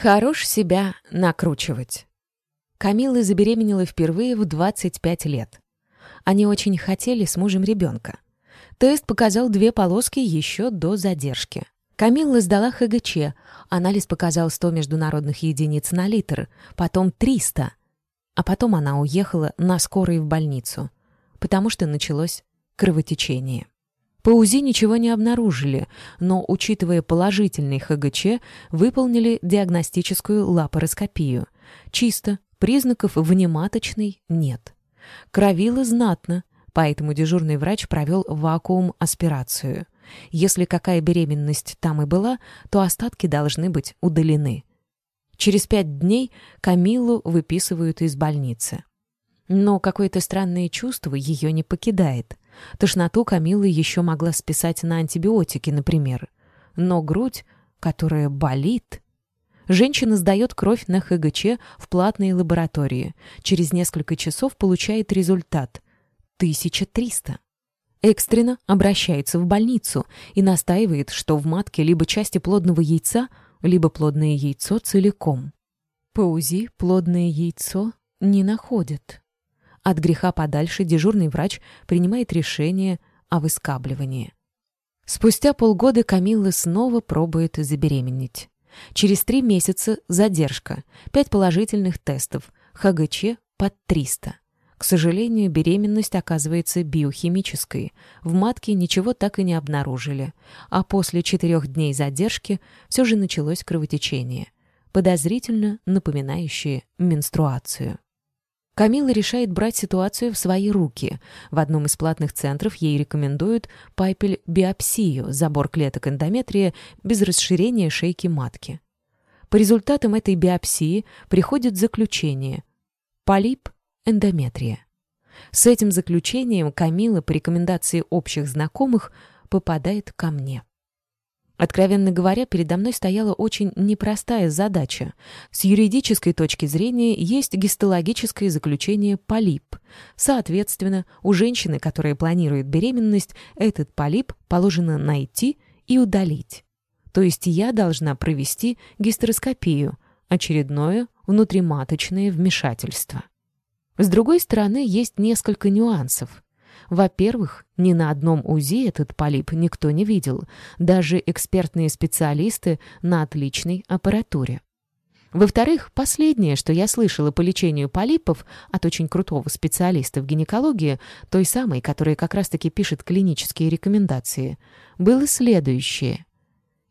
Хорош себя накручивать. Камила забеременела впервые в 25 лет. Они очень хотели с мужем ребенка. Тест показал две полоски еще до задержки. Камилла сдала ХГЧ. Анализ показал 100 международных единиц на литр, потом 300. А потом она уехала на скорой в больницу, потому что началось кровотечение. По УЗИ ничего не обнаружили, но, учитывая положительный ХГЧ, выполнили диагностическую лапароскопию. Чисто, признаков внематочной нет. Кровило знатно, поэтому дежурный врач провел вакуум-аспирацию. Если какая беременность там и была, то остатки должны быть удалены. Через пять дней Камилу выписывают из больницы. Но какое-то странное чувство ее не покидает. Тошноту Камила еще могла списать на антибиотики, например. Но грудь, которая болит... Женщина сдает кровь на ХГЧ в платные лаборатории. Через несколько часов получает результат — 1300. Экстренно обращается в больницу и настаивает, что в матке либо части плодного яйца, либо плодное яйцо целиком. По УЗИ плодное яйцо не находят. От греха подальше дежурный врач принимает решение о выскабливании. Спустя полгода Камилла снова пробует забеременеть. Через три месяца задержка, пять положительных тестов, ХГЧ под 300. К сожалению, беременность оказывается биохимической. В матке ничего так и не обнаружили. А после четырех дней задержки все же началось кровотечение, подозрительно напоминающее менструацию. Камила решает брать ситуацию в свои руки. В одном из платных центров ей рекомендуют пайпель-биопсию, забор клеток эндометрия без расширения шейки матки. По результатам этой биопсии приходит заключение – полип эндометрия. С этим заключением Камила по рекомендации общих знакомых попадает ко мне. Откровенно говоря, передо мной стояла очень непростая задача. С юридической точки зрения есть гистологическое заключение полип. Соответственно, у женщины, которая планирует беременность, этот полип положено найти и удалить. То есть я должна провести гистероскопию, очередное внутриматочное вмешательство. С другой стороны, есть несколько нюансов. Во-первых, ни на одном УЗИ этот полип никто не видел, даже экспертные специалисты на отличной аппаратуре. Во-вторых, последнее, что я слышала по лечению полипов от очень крутого специалиста в гинекологии, той самой, которая как раз-таки пишет клинические рекомендации, было следующее.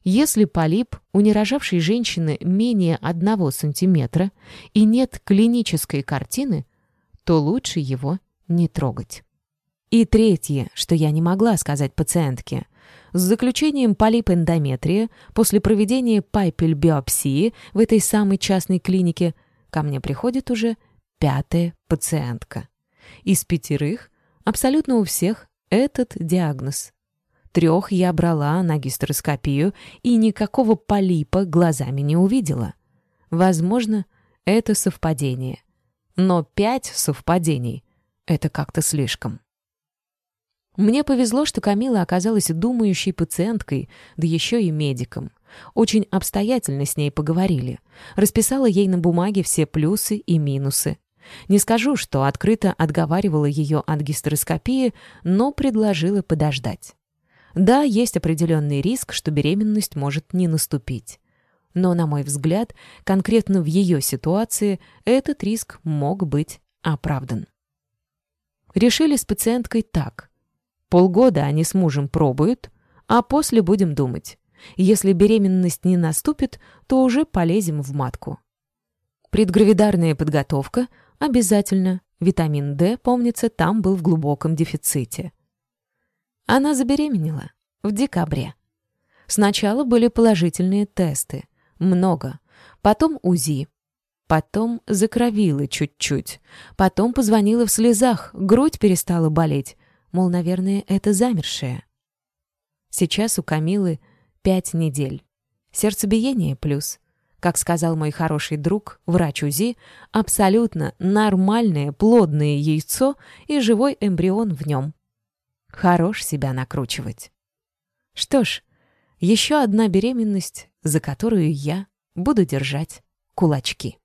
Если полип у нерожавшей женщины менее 1 см и нет клинической картины, то лучше его не трогать. И третье, что я не могла сказать пациентке. С заключением полипэндометрия после проведения пайпель-биопсии в этой самой частной клинике ко мне приходит уже пятая пациентка. Из пятерых абсолютно у всех этот диагноз. Трех я брала на гистероскопию и никакого полипа глазами не увидела. Возможно, это совпадение. Но пять совпадений — это как-то слишком. Мне повезло, что Камила оказалась думающей пациенткой, да еще и медиком. Очень обстоятельно с ней поговорили. Расписала ей на бумаге все плюсы и минусы. Не скажу, что открыто отговаривала ее от гистероскопии, но предложила подождать. Да, есть определенный риск, что беременность может не наступить. Но, на мой взгляд, конкретно в ее ситуации этот риск мог быть оправдан. Решили с пациенткой так. Полгода они с мужем пробуют, а после будем думать. Если беременность не наступит, то уже полезем в матку. Предгравидарная подготовка обязательно. Витамин D, помнится, там был в глубоком дефиците. Она забеременела в декабре. Сначала были положительные тесты. Много. Потом УЗИ. Потом закровила чуть-чуть. Потом позвонила в слезах, грудь перестала болеть мол, наверное, это замершее. Сейчас у Камилы пять недель. Сердцебиение плюс. Как сказал мой хороший друг, врач УЗИ, абсолютно нормальное плодное яйцо и живой эмбрион в нем. Хорош себя накручивать. Что ж, еще одна беременность, за которую я Буду держать кулачки.